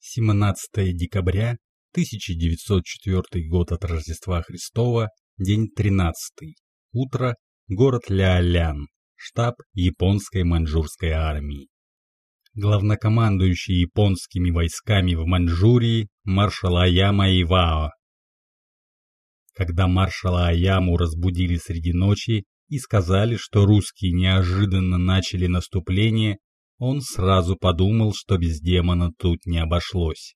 17 декабря 1904 год от Рождества Христова, день 13. Утро, город Ляолян, штаб японской маньчжурской армии. Главнокомандующий японскими войсками в Маньчжурии маршал Аяма Ивао. Когда маршала Аяму разбудили среди ночи и сказали, что русские неожиданно начали наступление, он сразу подумал, что без демона тут не обошлось.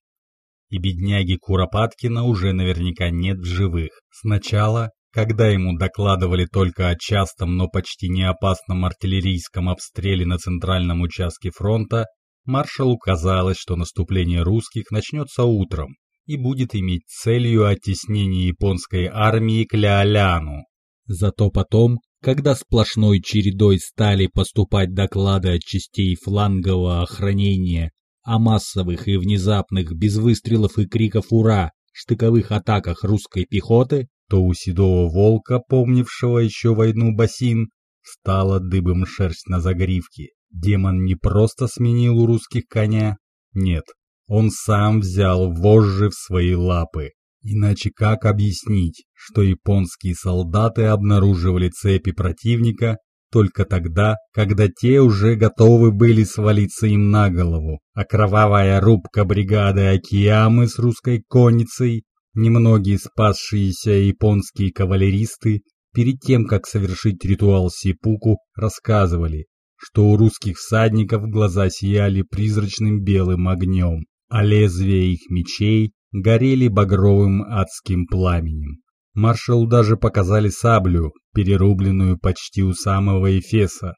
И бедняги Куропаткина уже наверняка нет в живых. Сначала, когда ему докладывали только о частом, но почти не опасном артиллерийском обстреле на центральном участке фронта, маршалу казалось, что наступление русских начнется утром и будет иметь целью оттеснение японской армии к Ляоляну. Зато потом когда сплошной чередой стали поступать доклады от частей флангового охранения о массовых и внезапных без выстрелов и криков «Ура!» штыковых атаках русской пехоты, то у седого волка, помнившего еще войну басин, стала дыбом шерсть на загривке. Демон не просто сменил у русских коня, нет, он сам взял вожжи в свои лапы. Иначе как объяснить, что японские солдаты обнаруживали цепи противника только тогда, когда те уже готовы были свалиться им на голову, а кровавая рубка бригады Акиямы с русской конницей, немногие спасшиеся японские кавалеристы, перед тем, как совершить ритуал сипуку, рассказывали, что у русских всадников глаза сияли призрачным белым огнем, а лезвия их мечей горели багровым адским пламенем. Маршалу даже показали саблю, перерубленную почти у самого Эфеса.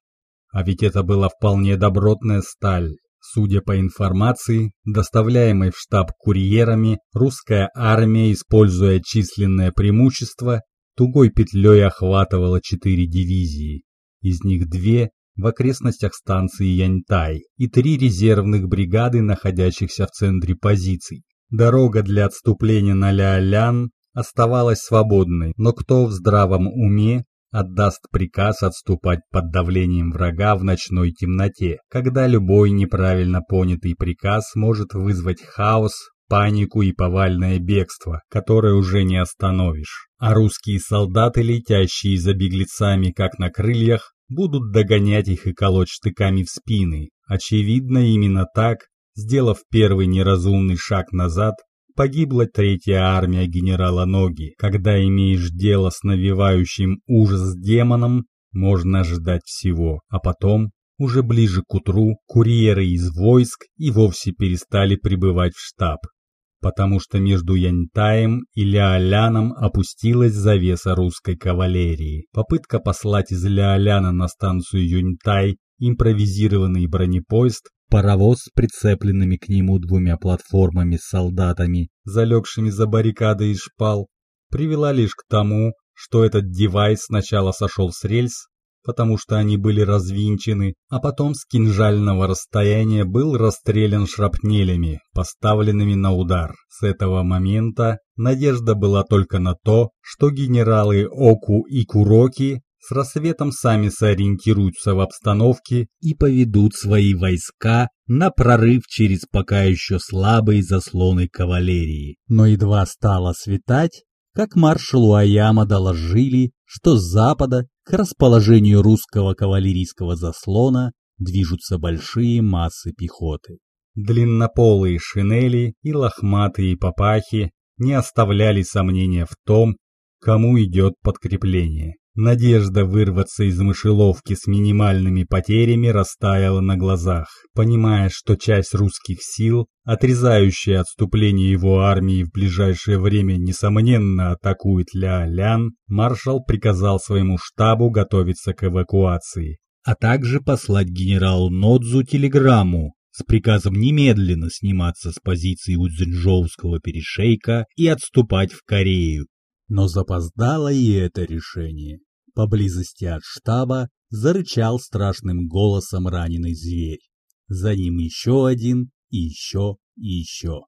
А ведь это была вполне добротная сталь. Судя по информации, доставляемой в штаб курьерами, русская армия, используя численное преимущество, тугой петлей охватывала четыре дивизии. Из них две в окрестностях станции Яньтай и три резервных бригады, находящихся в центре позиций. Дорога для отступления на Ляолян оставалась свободной, но кто в здравом уме отдаст приказ отступать под давлением врага в ночной темноте, когда любой неправильно понятый приказ может вызвать хаос, панику и повальное бегство, которое уже не остановишь. А русские солдаты, летящие за беглецами как на крыльях, будут догонять их и колоть штыками в спины. Очевидно, именно так Сделав первый неразумный шаг назад, погибла третья армия генерала Ноги. Когда имеешь дело с навевающим ужас демоном, можно ожидать всего, а потом, уже ближе к утру, курьеры из войск и вовсе перестали прибывать в штаб, потому что между Янтаем и Ляоляном опустилась завеса русской кавалерии. Попытка послать из Ляоляна на станцию Юньтай импровизированный бронепоезд Паровоз с прицепленными к нему двумя платформами с солдатами, залегшими за баррикады из шпал, привела лишь к тому, что этот девайс сначала сошел с рельс, потому что они были развинчены, а потом с кинжального расстояния был расстрелян шрапнелями, поставленными на удар. С этого момента надежда была только на то, что генералы Оку и Куроки с рассветом сами сориентируются в обстановке и поведут свои войска на прорыв через пока еще слабые заслоны кавалерии. Но едва стало светать, как маршалу Аяма доложили, что с запада к расположению русского кавалерийского заслона движутся большие массы пехоты. Длиннополые шинели и лохматые папахи не оставляли сомнения в том, кому идет подкрепление. Надежда вырваться из мышеловки с минимальными потерями растаяла на глазах. Понимая, что часть русских сил, отрезающая отступление его армии в ближайшее время, несомненно атакует Ля-Лян, маршал приказал своему штабу готовиться к эвакуации, а также послать генералу Нодзу телеграмму с приказом немедленно сниматься с позиции у перешейка и отступать в Корею. Но запоздало и это решение. Поблизости от штаба зарычал страшным голосом раненый зверь. За ним еще один, и еще, и еще.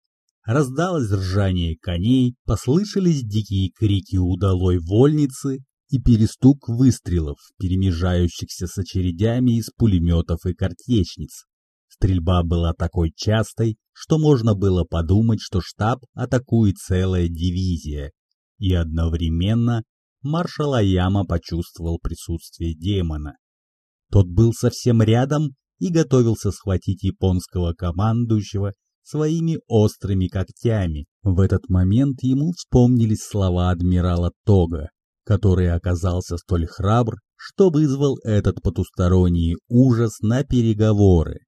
Раздалось ржание коней, послышались дикие крики удалой вольницы и перестук выстрелов, перемежающихся с очередями из пулеметов и картечниц. Стрельба была такой частой, что можно было подумать, что штаб атакует целая дивизия. И одновременно маршал Аяма почувствовал присутствие демона. Тот был совсем рядом и готовился схватить японского командующего своими острыми когтями. В этот момент ему вспомнились слова адмирала Тога, который оказался столь храбр, что вызвал этот потусторонний ужас на переговоры.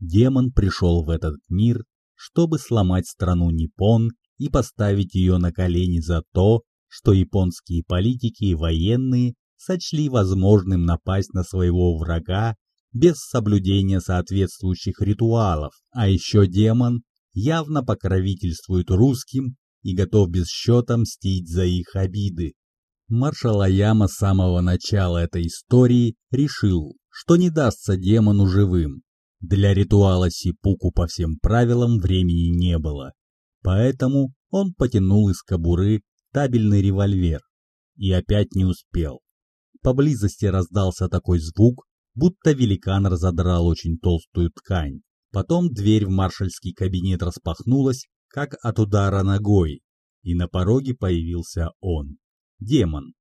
Демон пришел в этот мир, чтобы сломать страну Ниппон и поставить ее на колени за то, что японские политики и военные сочли возможным напасть на своего врага без соблюдения соответствующих ритуалов. А еще демон явно покровительствует русским и готов без счета мстить за их обиды. Маршал Аяма с самого начала этой истории решил, что не дастся демону живым. Для ритуала Сипуку по всем правилам времени не было, поэтому он потянул из кобуры табельный револьвер и опять не успел. Поблизости раздался такой звук, будто великан разодрал очень толстую ткань. Потом дверь в маршальский кабинет распахнулась, как от удара ногой, и на пороге появился он, демон.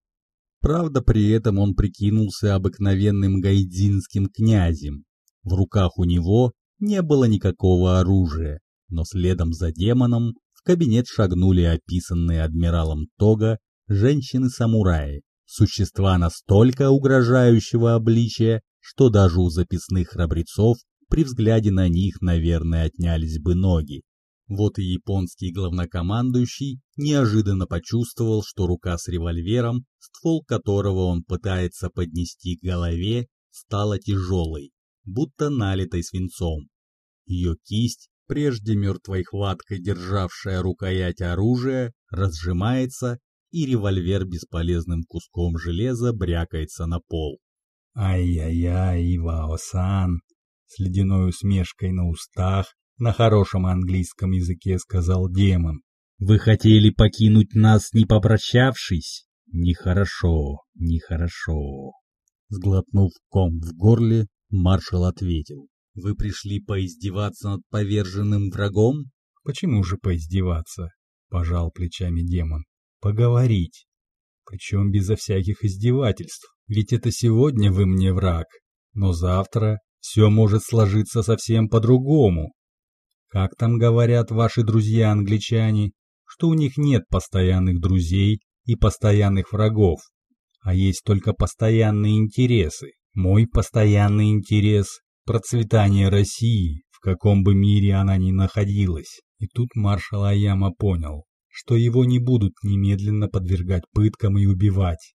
Правда, при этом он прикинулся обыкновенным гайдзинским князем. В руках у него не было никакого оружия, но следом за демоном в кабинет шагнули описанные адмиралом Тога женщины-самураи, существа настолько угрожающего обличия, что даже у записных храбрецов при взгляде на них, наверное, отнялись бы ноги. Вот и японский главнокомандующий неожиданно почувствовал, что рука с револьвером, ствол которого он пытается поднести к голове, стала тяжелой, будто налитой свинцом. Ее кисть, прежде мертвой хваткой державшая рукоять оружия, разжимается, и револьвер бесполезным куском железа брякается на пол. «Ай-яй-яй, Ивао-сан!» С ледяной усмешкой на устах на хорошем английском языке сказал демон. «Вы хотели покинуть нас, не попрощавшись? Нехорошо, нехорошо». Сглотнув ком в горле, маршал ответил. «Вы пришли поиздеваться над поверженным врагом?» «Почему же поиздеваться?» — пожал плечами демон. «Поговорить. Причем безо всяких издевательств. Ведь это сегодня вы мне враг, но завтра все может сложиться совсем по-другому. Как там говорят ваши друзья-англичане, что у них нет постоянных друзей и постоянных врагов, а есть только постоянные интересы. Мой постоянный интерес – процветание России, в каком бы мире она ни находилась. И тут маршал Аяма понял, что его не будут немедленно подвергать пыткам и убивать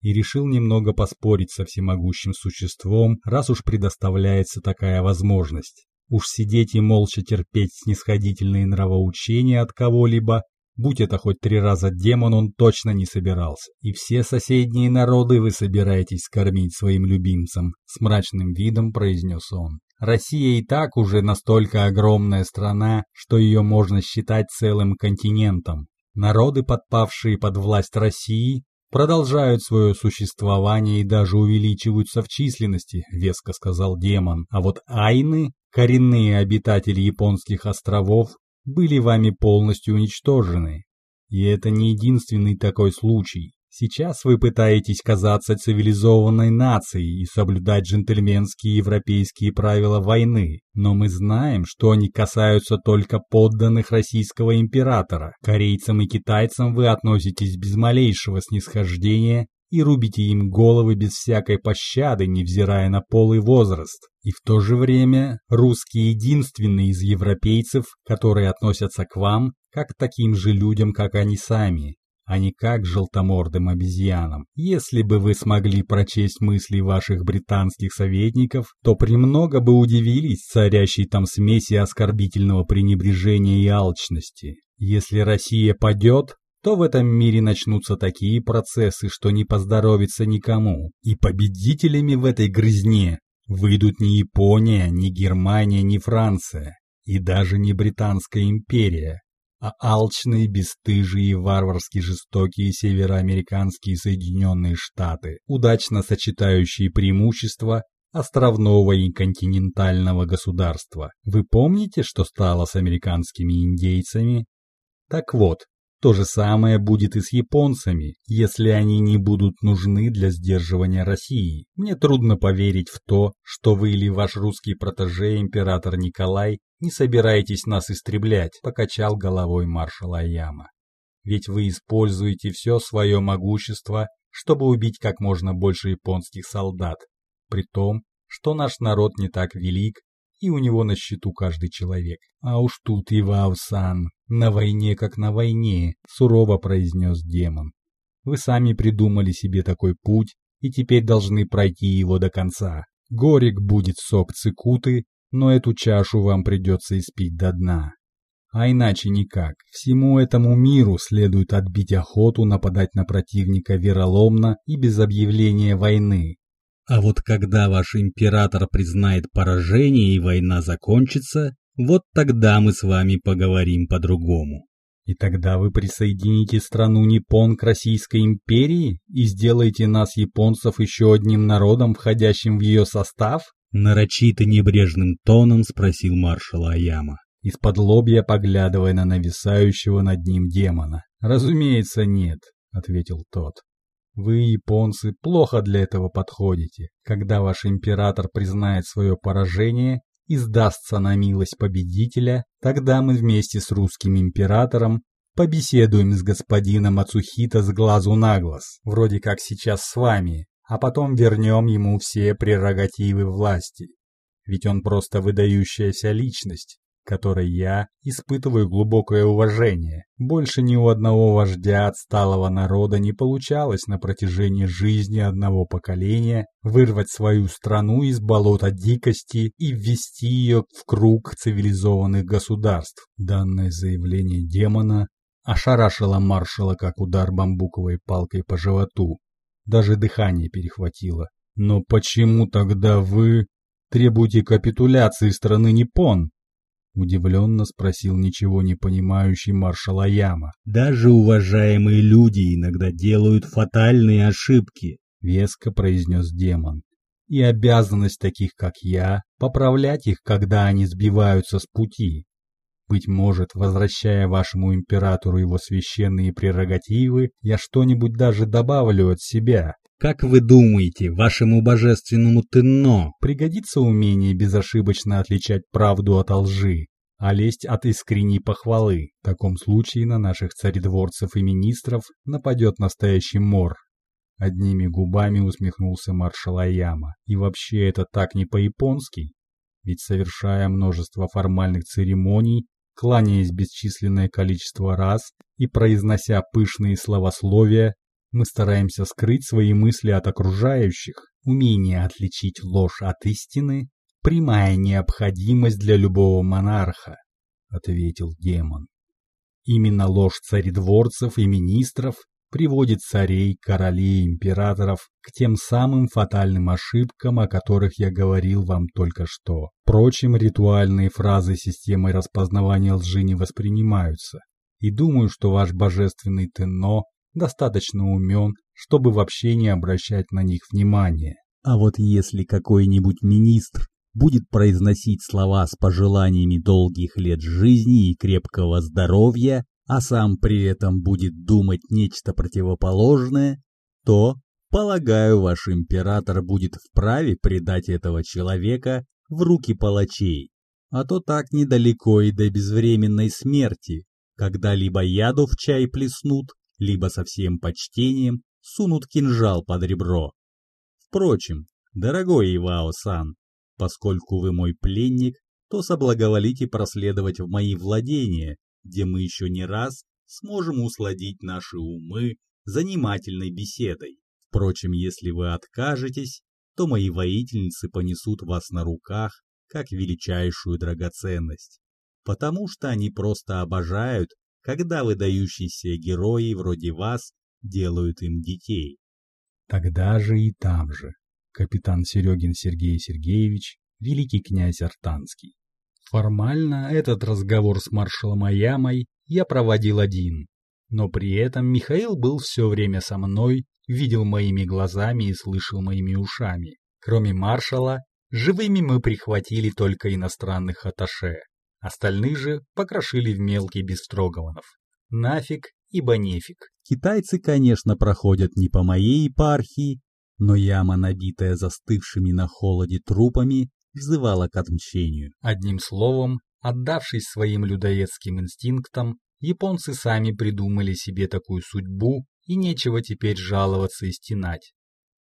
и решил немного поспорить со всемогущим существом, раз уж предоставляется такая возможность. Уж сидеть и молча терпеть снисходительные нравоучения от кого-либо, будь это хоть три раза демон, он точно не собирался. И все соседние народы вы собираетесь скормить своим любимцам, с мрачным видом произнес он. Россия и так уже настолько огромная страна, что ее можно считать целым континентом. Народы, подпавшие под власть России, продолжают свое существование и даже увеличиваются в численности, веско сказал демон. А вот айны, коренные обитатели японских островов, были вами полностью уничтожены. И это не единственный такой случай. Сейчас вы пытаетесь казаться цивилизованной нацией и соблюдать джентльменские европейские правила войны, но мы знаем, что они касаются только подданных российского императора. Корейцам и китайцам вы относитесь без малейшего снисхождения и рубите им головы без всякой пощады, невзирая на пол и возраст. И в то же время русские единственные из европейцев, которые относятся к вам, как к таким же людям, как они сами а не как желтомордым обезьянам. Если бы вы смогли прочесть мысли ваших британских советников, то премного бы удивились царящей там смеси оскорбительного пренебрежения и алчности. Если Россия падет, то в этом мире начнутся такие процессы, что не поздоровится никому. И победителями в этой грызне выйдут не Япония, не Германия, не Франция, и даже не Британская империя, а алчные, бесстыжие и варварски жестокие североамериканские Соединенные Штаты, удачно сочетающие преимущества островного и континентального государства. Вы помните, что стало с американскими индейцами? Так вот, то же самое будет и с японцами, если они не будут нужны для сдерживания России. Мне трудно поверить в то, что вы или ваш русский протеже император Николай не собираетесь нас истреблять, покачал головой маршал Аяма. Ведь вы используете все свое могущество, чтобы убить как можно больше японских солдат, при том, что наш народ не так велик, и у него на счету каждый человек. А уж тут Ивау-сан, на войне как на войне, сурово произнес демон. Вы сами придумали себе такой путь, и теперь должны пройти его до конца. Горек будет сок цикуты, но эту чашу вам придется испить до дна. А иначе никак. Всему этому миру следует отбить охоту нападать на противника вероломно и без объявления войны. А вот когда ваш император признает поражение и война закончится, вот тогда мы с вами поговорим по-другому. И тогда вы присоедините страну Ниппон к Российской империи и сделаете нас, японцев, еще одним народом, входящим в ее состав? Нарочито небрежным тоном спросил маршал Аяма, из-под лобья поглядывая на нависающего над ним демона. «Разумеется, нет», — ответил тот. Вы, японцы, плохо для этого подходите. Когда ваш император признает свое поражение и сдастся на милость победителя, тогда мы вместе с русским императором побеседуем с господином Ацухита с глазу на глаз, вроде как сейчас с вами, а потом вернем ему все прерогативы власти. Ведь он просто выдающаяся личность, которой я испытываю глубокое уважение. Больше ни у одного вождя отсталого народа не получалось на протяжении жизни одного поколения вырвать свою страну из болота дикости и ввести ее в круг цивилизованных государств. Данное заявление демона ошарашило маршала как удар бамбуковой палкой по животу. Даже дыхание перехватило. Но почему тогда вы требуете капитуляции страны Ниппон? Удивленно спросил ничего не понимающий маршал Аяма. «Даже уважаемые люди иногда делают фатальные ошибки», — веско произнес демон. «И обязанность таких, как я, поправлять их, когда они сбиваются с пути. Быть может, возвращая вашему императору его священные прерогативы, я что-нибудь даже добавлю от себя. Как вы думаете, вашему божественному Тенно пригодится умение безошибочно отличать правду от лжи, а лесть от искренней похвалы? В таком случае на наших царедворцев и министров нападет настоящий мор. Одними губами усмехнулся маршал Аяма. И вообще это так не по-японски. Ведь совершая множество формальных церемоний, кланяясь бесчисленное количество раз и произнося пышные словословия, мы стараемся скрыть свои мысли от окружающих. Умение отличить ложь от истины – прямая необходимость для любого монарха, ответил демон. Именно ложь царедворцев и министров приводит царей, королей, императоров к тем самым фатальным ошибкам, о которых я говорил вам только что. Впрочем, ритуальные фразы системой распознавания лжи не воспринимаются. И думаю, что ваш божественный Тенно достаточно умен, чтобы вообще не обращать на них внимания. А вот если какой-нибудь министр будет произносить слова с пожеланиями долгих лет жизни и крепкого здоровья, а сам при этом будет думать нечто противоположное, то, полагаю, ваш император будет вправе предать этого человека в руки палачей, а то так недалеко и до безвременной смерти, когда либо яду в чай плеснут, либо со всем почтением сунут кинжал под ребро. Впрочем, дорогой Ивао-сан, поскольку вы мой пленник, то соблаговолите проследовать в мои владения, где мы еще не раз сможем усладить наши умы занимательной беседой. Впрочем, если вы откажетесь, то мои воительницы понесут вас на руках как величайшую драгоценность, потому что они просто обожают когда выдающиеся герои вроде вас делают им детей. Тогда же и там же капитан Серегин Сергей Сергеевич, великий князь Артанский. Формально этот разговор с маршалом Аямой я проводил один, но при этом Михаил был все время со мной, видел моими глазами и слышал моими ушами. Кроме маршала, живыми мы прихватили только иностранных атташе. Остальные же покрошили в мелкий без. Нафиг, ибо нефиг. Китайцы, конечно, проходят не по моей епархии, но яма, набитая застывшими на холоде трупами, взывала к отмщению. Одним словом, отдавшись своим людоедским инстинктам, японцы сами придумали себе такую судьбу, и нечего теперь жаловаться и стенать.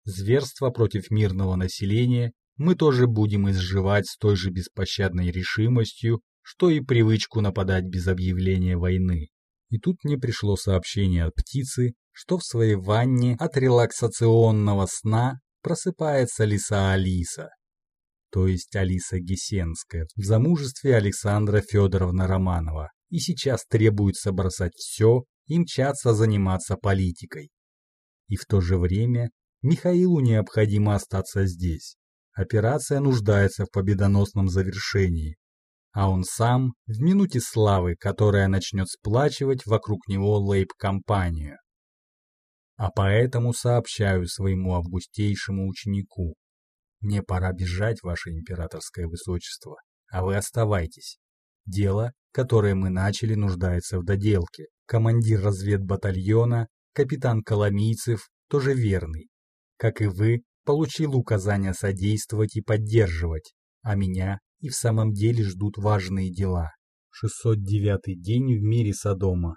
Зверство против мирного населения мы тоже будем изживать с той же беспощадной решимостью, что и привычку нападать без объявления войны. И тут мне пришло сообщение от птицы, что в своей ванне от релаксационного сна просыпается лиса Алиса, то есть Алиса Гесенская, в замужестве Александра Федоровна Романова, и сейчас требуется бросать все и мчаться заниматься политикой. И в то же время Михаилу необходимо остаться здесь. Операция нуждается в победоносном завершении, а он сам в минуте славы, которая начнет сплачивать вокруг него лейб-компанию. А поэтому сообщаю своему августейшему ученику. Мне пора бежать, ваше императорское высочество, а вы оставайтесь. Дело, которое мы начали, нуждается в доделке. Командир разведбатальона, капитан Коломийцев, тоже верный. Как и вы, получил указание содействовать и поддерживать, а меня и в самом деле ждут важные дела. 609 день в мире Содома.